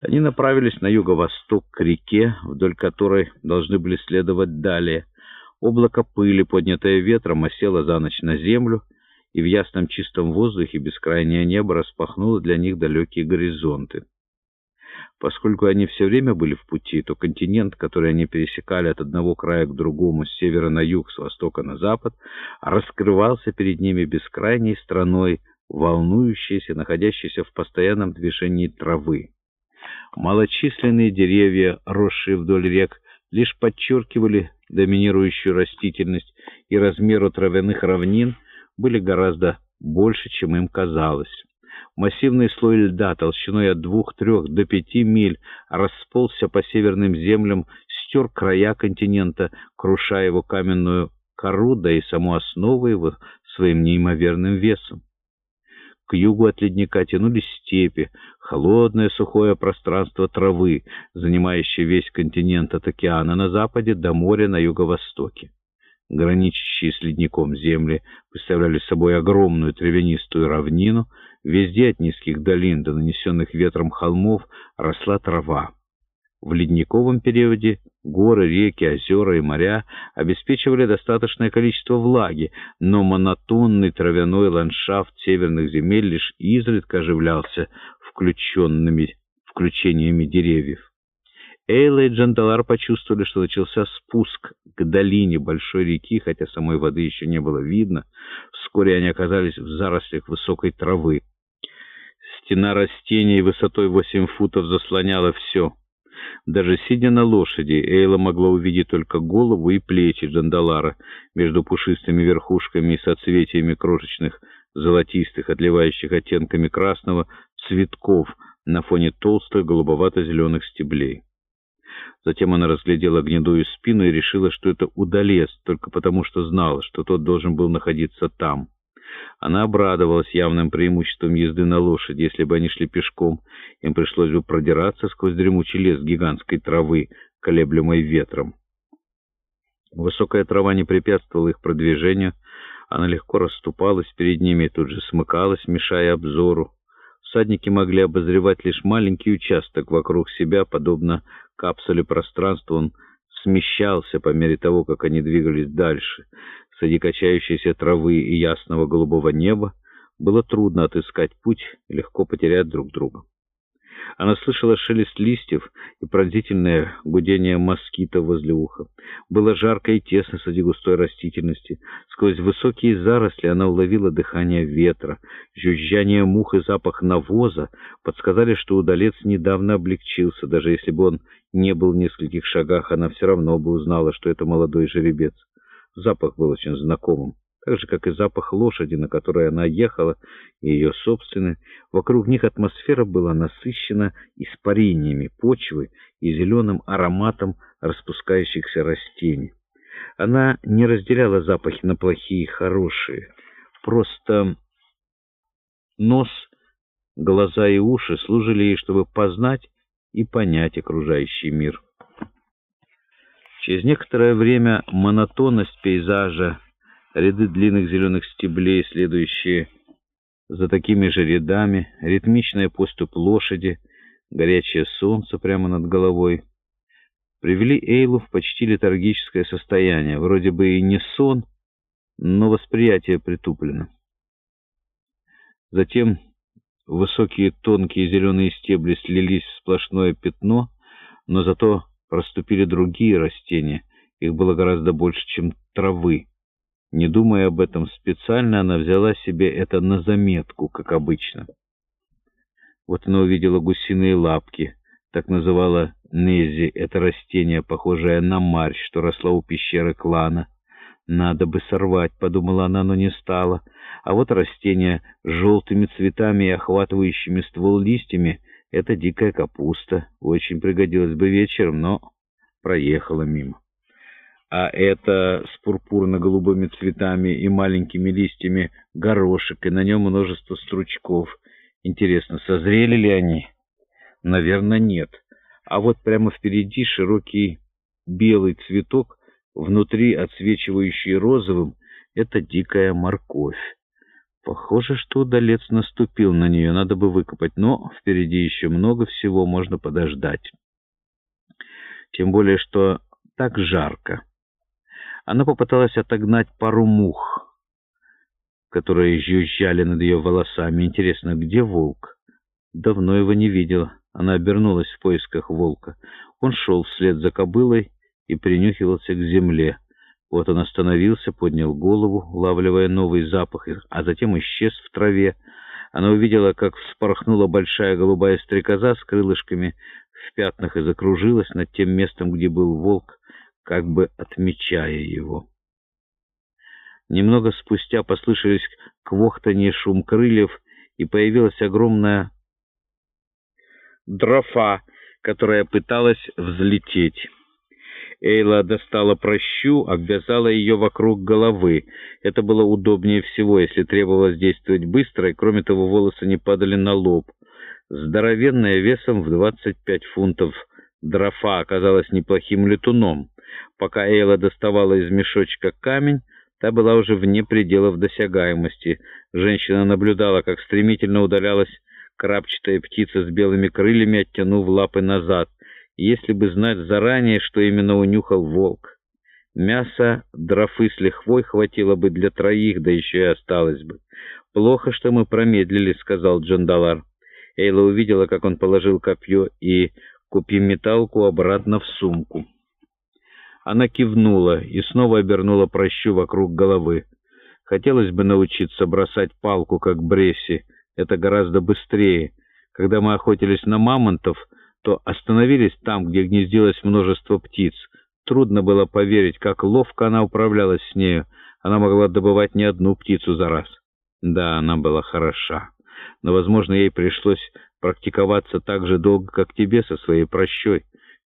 Они направились на юго-восток к реке, вдоль которой должны были следовать далее. Облако пыли, поднятое ветром, осело за ночь на землю, и в ясном чистом воздухе бескрайнее небо распахнуло для них далекие горизонты. Поскольку они все время были в пути, то континент, который они пересекали от одного края к другому, с севера на юг, с востока на запад, раскрывался перед ними бескрайней страной, волнующейся, находящейся в постоянном движении травы. Малочисленные деревья, росшие вдоль рек, лишь подчеркивали доминирующую растительность, и размеру травяных равнин были гораздо больше, чем им казалось. Массивный слой льда толщиной от двух-трех до пяти миль расползся по северным землям, стер края континента, крушая его каменную кору, да и саму основу его своим неимоверным весом. К югу от ледника тянулись степи, холодное сухое пространство травы, занимающее весь континент от океана на западе до моря на юго-востоке. Граничащие с ледником земли представляли собой огромную травянистую равнину, везде от низких долин до нанесенных ветром холмов росла трава. В ледниковом периоде горы, реки, озера и моря обеспечивали достаточное количество влаги, но монотонный травяной ландшафт северных земель лишь изредка оживлялся включенными включениями деревьев. Эйла и Джандалар почувствовали, что начался спуск к долине большой реки, хотя самой воды еще не было видно. Вскоре они оказались в зарослях высокой травы. Стена растений высотой 8 футов заслоняла все. Даже сидя на лошади, Эйла могла увидеть только голову и плечи Джандалара между пушистыми верхушками и соцветиями крошечных, золотистых, отливающих оттенками красного, цветков на фоне толстых голубовато-зеленых стеблей. Затем она разглядела гнедую спину и решила, что это удалец, только потому что знала, что тот должен был находиться там. Она обрадовалась явным преимуществом езды на лошади. Если бы они шли пешком, им пришлось бы продираться сквозь дремучий лес гигантской травы, колеблемой ветром. Высокая трава не препятствовала их продвижению. Она легко расступалась перед ними и тут же смыкалась, мешая обзору. Всадники могли обозревать лишь маленький участок вокруг себя, подобно капсуле пространства. Он смещался по мере того, как они двигались дальше. Среди качающейся травы и ясного голубого неба было трудно отыскать путь и легко потерять друг друга. Она слышала шелест листьев и пронзительное гудение москита возле уха. Было жарко и тесно среди густой растительности. Сквозь высокие заросли она уловила дыхание ветра. Жужжание мух и запах навоза подсказали, что удалец недавно облегчился. Даже если бы он не был в нескольких шагах, она все равно бы узнала, что это молодой жеребец. Запах был очень знакомым так же, как и запах лошади, на которой она ехала, и ее собственный. Вокруг них атмосфера была насыщена испарениями почвы и зеленым ароматом распускающихся растений. Она не разделяла запахи на плохие и хорошие. Просто нос, глаза и уши служили ей, чтобы познать и понять окружающий мир. Через некоторое время монотонность пейзажа ряды длинных зеленых стеблей, следующие за такими же рядами, ритмичная поступ лошади, горячее солнце прямо над головой, привели Эйлу в почти летаргическое состояние, вроде бы и не сон, но восприятие притуплено. Затем высокие тонкие зеленые стебли слились в сплошное пятно, но зато проступили другие растения, их было гораздо больше, чем травы. Не думая об этом специально, она взяла себе это на заметку, как обычно. Вот она увидела гусиные лапки, так называла Нези, это растение, похожее на марь, что росло у пещеры клана. «Надо бы сорвать», — подумала она, но не стала. А вот растение с желтыми цветами и охватывающими ствол листьями — это дикая капуста. Очень пригодилась бы вечером, но проехала мимо а это с пурпурно-голубыми цветами и маленькими листьями горошек, и на нем множество стручков. Интересно, созрели ли они? Наверное, нет. А вот прямо впереди широкий белый цветок, внутри отсвечивающий розовым, это дикая морковь. Похоже, что удалец наступил на нее, надо бы выкопать, но впереди еще много всего, можно подождать. Тем более, что так жарко. Она попыталась отогнать пару мух, которые жужжали над ее волосами. Интересно, где волк? Давно его не видела. Она обернулась в поисках волка. Он шел вслед за кобылой и принюхивался к земле. Вот он остановился, поднял голову, улавливая новый запах, а затем исчез в траве. Она увидела, как вспорхнула большая голубая стрекоза с крылышками в пятнах и закружилась над тем местом, где был волк, как бы отмечая его. Немного спустя послышались квохтанье шум крыльев, и появилась огромная дрофа, которая пыталась взлететь. Эйла достала прощу, обвязала ее вокруг головы. Это было удобнее всего, если требовалось действовать быстро, и кроме того волосы не падали на лоб. Здоровенная весом в 25 фунтов дрофа оказалась неплохим летуном. Пока Эйла доставала из мешочка камень, та была уже вне пределов досягаемости. Женщина наблюдала, как стремительно удалялась крапчатая птица с белыми крыльями, оттянув лапы назад если бы знать заранее, что именно унюхал волк. Мяса дрофы с лихвой хватило бы для троих, да еще и осталось бы. «Плохо, что мы промедлили», — сказал Джандалар. Эйла увидела, как он положил копье и купи-металку обратно в сумку. Она кивнула и снова обернула прощу вокруг головы. Хотелось бы научиться бросать палку, как Бресси. Это гораздо быстрее. Когда мы охотились на мамонтов, то остановились там, где гнездилось множество птиц. Трудно было поверить, как ловко она управлялась с нею. Она могла добывать не одну птицу за раз. Да, она была хороша. Но, возможно, ей пришлось практиковаться так же долго, как тебе со своей прощой.